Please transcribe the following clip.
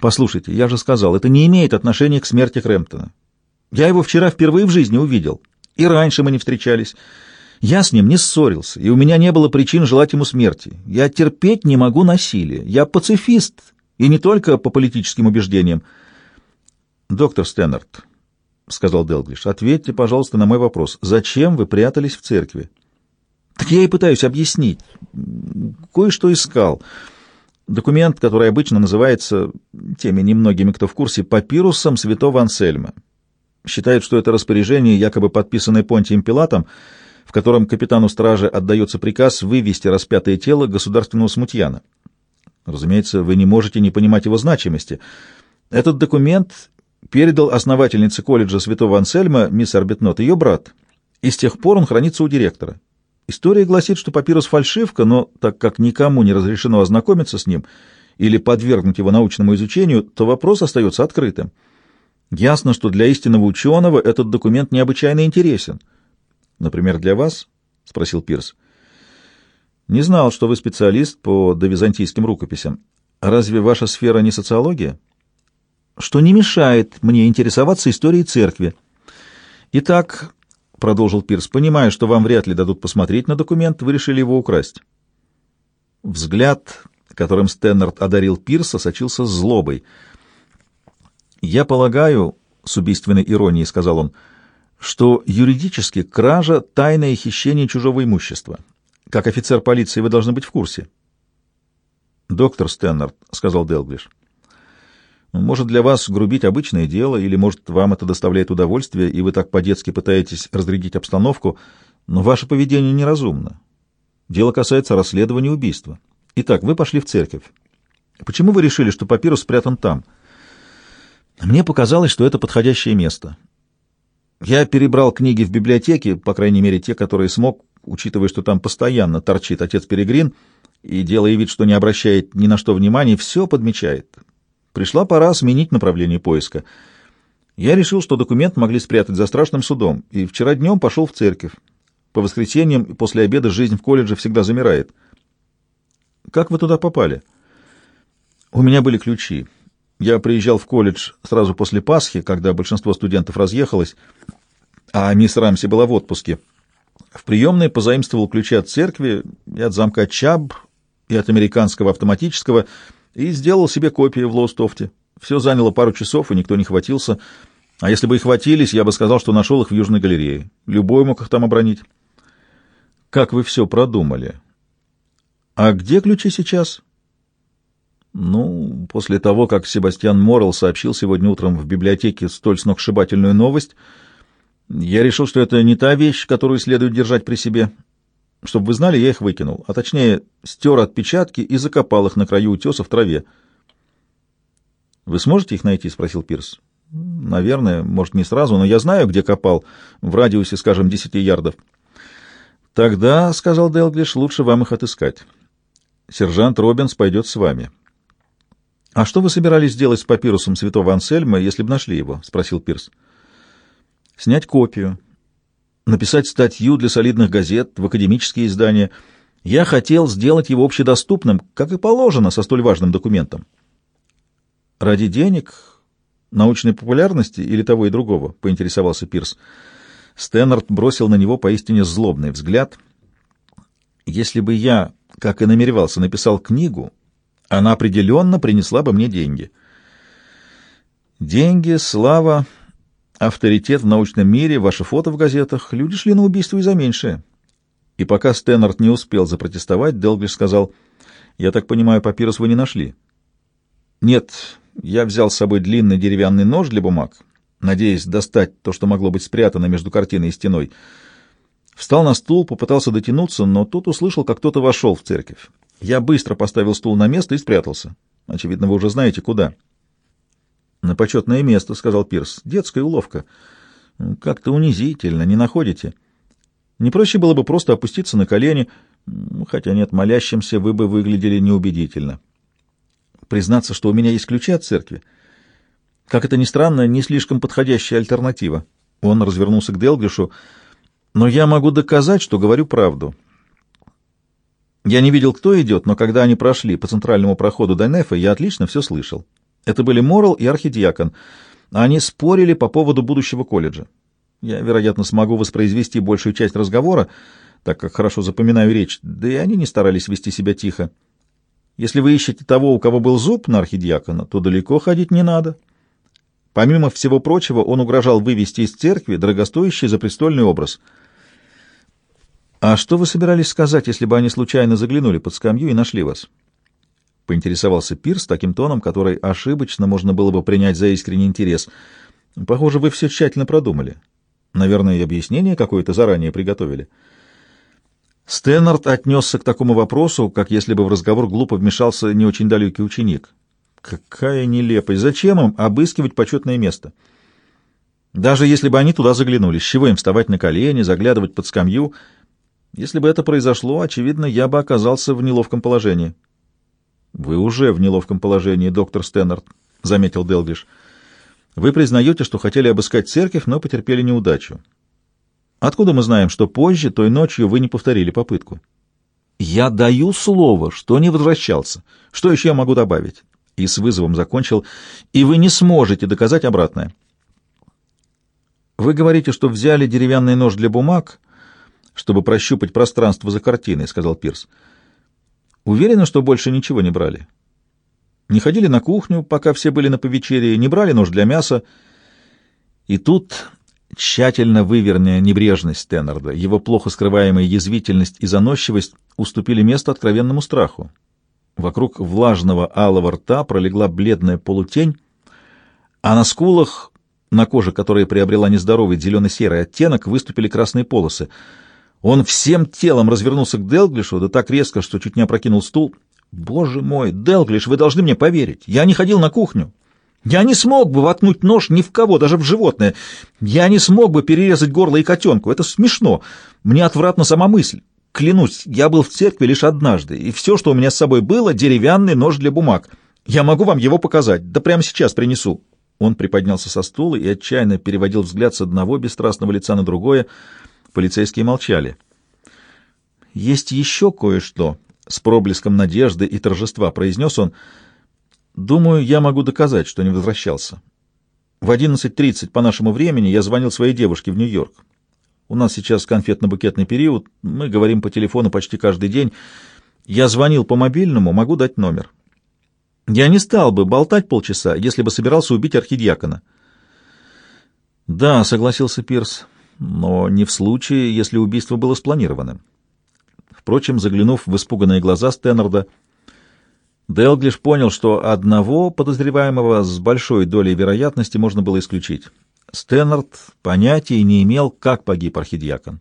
Послушайте, я же сказал, это не имеет отношения к смерти Крэмптона. Я его вчера впервые в жизни увидел. И раньше мы не встречались. Я с ним не ссорился, и у меня не было причин желать ему смерти. Я терпеть не могу насилия. Я пацифист, и не только по политическим убеждениям. Доктор Стэннард, — сказал Делглиш, — ответьте, пожалуйста, на мой вопрос. Зачем вы прятались в церкви? Так я и пытаюсь объяснить. Кое-что искал. Документ, который обычно называется, теми немногими, кто в курсе, папирусом святого Ансельма. Считают, что это распоряжение, якобы подписанное Понтием Пилатом, в котором капитану стражи отдается приказ вывести распятое тело государственного смутьяна. Разумеется, вы не можете не понимать его значимости. Этот документ передал основательнице колледжа святого Ансельма, мисс Арбитнот, ее брат, и с тех пор он хранится у директора. История гласит, что папирус фальшивка, но так как никому не разрешено ознакомиться с ним или подвергнуть его научному изучению, то вопрос остается открытым. Ясно, что для истинного ученого этот документ необычайно интересен. Например, для вас? — спросил Пирс. Не знал, что вы специалист по довизантийским рукописям. Разве ваша сфера не социология? Что не мешает мне интересоваться историей церкви. Итак, — продолжил Пирс, — понимая, что вам вряд ли дадут посмотреть на документ, вы решили его украсть. Взгляд, которым Стэннард одарил Пирса, сочился злобой — «Я полагаю, — с убийственной иронией сказал он, — что юридически кража — тайное хищение чужого имущества. Как офицер полиции вы должны быть в курсе». «Доктор Стэннард», — сказал Делглиш, — «может, для вас грубить обычное дело, или, может, вам это доставляет удовольствие, и вы так по-детски пытаетесь разрядить обстановку, но ваше поведение неразумно. Дело касается расследования убийства. Итак, вы пошли в церковь. Почему вы решили, что папирус спрятан там?» Мне показалось, что это подходящее место. Я перебрал книги в библиотеке, по крайней мере, те, которые смог, учитывая, что там постоянно торчит отец Перегрин, и, делая вид, что не обращает ни на что внимания, все подмечает. Пришла пора сменить направление поиска. Я решил, что документ могли спрятать за страшным судом, и вчера днем пошел в церковь. По воскресеньям после обеда жизнь в колледже всегда замирает. Как вы туда попали? У меня были ключи. Я приезжал в колледж сразу после Пасхи, когда большинство студентов разъехалось, а мисс Рамси была в отпуске. В приемной позаимствовал ключи от церкви и от замка Чаб, и от американского автоматического, и сделал себе копии в Лоустофте. Все заняло пару часов, и никто не хватился. А если бы и хватились, я бы сказал, что нашел их в Южной галерее. Любой мог их там обронить. Как вы все продумали? А где ключи сейчас? Ну, после того, как Себастьян Моррелл сообщил сегодня утром в библиотеке столь сногсшибательную новость, я решил, что это не та вещь, которую следует держать при себе. Чтобы вы знали, я их выкинул, а точнее стер отпечатки и закопал их на краю утеса в траве. «Вы сможете их найти?» — спросил Пирс. «Наверное, может, не сразу, но я знаю, где копал, в радиусе, скажем, десяти ярдов». «Тогда, — сказал Делглиш, — лучше вам их отыскать. Сержант Робинс пойдет с вами». — А что вы собирались сделать с папирусом святого Ансельма, если бы нашли его? — спросил Пирс. — Снять копию, написать статью для солидных газет, в академические издания. Я хотел сделать его общедоступным, как и положено, со столь важным документом. — Ради денег, научной популярности или того и другого? — поинтересовался Пирс. Стэннард бросил на него поистине злобный взгляд. — Если бы я, как и намеревался, написал книгу она определенно принесла бы мне деньги. Деньги, слава, авторитет в научном мире, ваши фото в газетах. Люди шли на убийство и за меньшее. И пока Стэннард не успел запротестовать, Делглиш сказал, «Я так понимаю, папирус вы не нашли?» «Нет, я взял с собой длинный деревянный нож для бумаг, надеясь достать то, что могло быть спрятано между картиной и стеной. Встал на стул, попытался дотянуться, но тут услышал, как кто-то вошел в церковь. Я быстро поставил стул на место и спрятался. Очевидно, вы уже знаете, куда. — На почетное место, — сказал Пирс. — Детская уловка. Как-то унизительно, не находите? Не проще было бы просто опуститься на колени, хотя нет, молящимся вы бы выглядели неубедительно. Признаться, что у меня есть ключи от церкви. Как это ни странно, не слишком подходящая альтернатива. Он развернулся к Делглишу. Но я могу доказать, что говорю правду. — я не видел, кто идет, но когда они прошли по центральному проходу Дайнефа, я отлично все слышал. Это были Морал и архидиакон. Они спорили по поводу будущего колледжа. Я, вероятно, смогу воспроизвести большую часть разговора, так как хорошо запоминаю речь, да и они не старались вести себя тихо. Если вы ищете того, у кого был зуб на архидиакона, то далеко ходить не надо. Помимо всего прочего, он угрожал вывести из церкви дорогостоящий запрестольный образ. «А что вы собирались сказать, если бы они случайно заглянули под скамью и нашли вас?» — поинтересовался Пирс таким тоном, который ошибочно можно было бы принять за искренний интерес. «Похоже, вы все тщательно продумали. Наверное, и объяснение какое-то заранее приготовили». Стэннард отнесся к такому вопросу, как если бы в разговор глупо вмешался не очень далекий ученик. Какая нелепость! Зачем им обыскивать почетное место? Даже если бы они туда заглянули, с чего им вставать на колени, заглядывать под скамью? Если бы это произошло, очевидно, я бы оказался в неловком положении. — Вы уже в неловком положении, доктор Стэннард, — заметил Делглиш. — Вы признаете, что хотели обыскать церковь, но потерпели неудачу. Откуда мы знаем, что позже, той ночью, вы не повторили попытку? — Я даю слово, что не возвращался. Что еще я могу добавить? и с вызовом закончил, и вы не сможете доказать обратное. Вы говорите, что взяли деревянный нож для бумаг, чтобы прощупать пространство за картиной, сказал Пирс. Уверены, что больше ничего не брали? Не ходили на кухню, пока все были на повечерии, не брали нож для мяса. И тут тщательно выверенная небрежность Теннерда, его плохо скрываемая язвительность и заносчивость уступили место откровенному страху. Вокруг влажного алого рта пролегла бледная полутень, а на скулах, на коже которая приобрела нездоровый зелено-серый оттенок, выступили красные полосы. Он всем телом развернулся к Делглишу, да так резко, что чуть не опрокинул стул. «Боже мой, Делглиш, вы должны мне поверить. Я не ходил на кухню. Я не смог бы воткнуть нож ни в кого, даже в животное. Я не смог бы перерезать горло и котенку. Это смешно. Мне отвратна сама мысль. Клянусь, я был в церкви лишь однажды, и все, что у меня с собой было, деревянный нож для бумаг. Я могу вам его показать, да прямо сейчас принесу». Он приподнялся со стула и отчаянно переводил взгляд с одного бесстрастного лица на другое. Полицейские молчали. «Есть еще кое-что», — с проблеском надежды и торжества произнес он. «Думаю, я могу доказать, что не возвращался. В 11.30 по нашему времени я звонил своей девушке в Нью-Йорк. У нас сейчас конфетно-букетный период, мы говорим по телефону почти каждый день. Я звонил по мобильному, могу дать номер. Я не стал бы болтать полчаса, если бы собирался убить архидиакона. Да, согласился Пирс, но не в случае, если убийство было спланированным. Впрочем, заглянув в испуганные глаза Стэннерда, Делглиш понял, что одного подозреваемого с большой долей вероятности можно было исключить. Стэннард понятия не имел, как погиб архидиакон.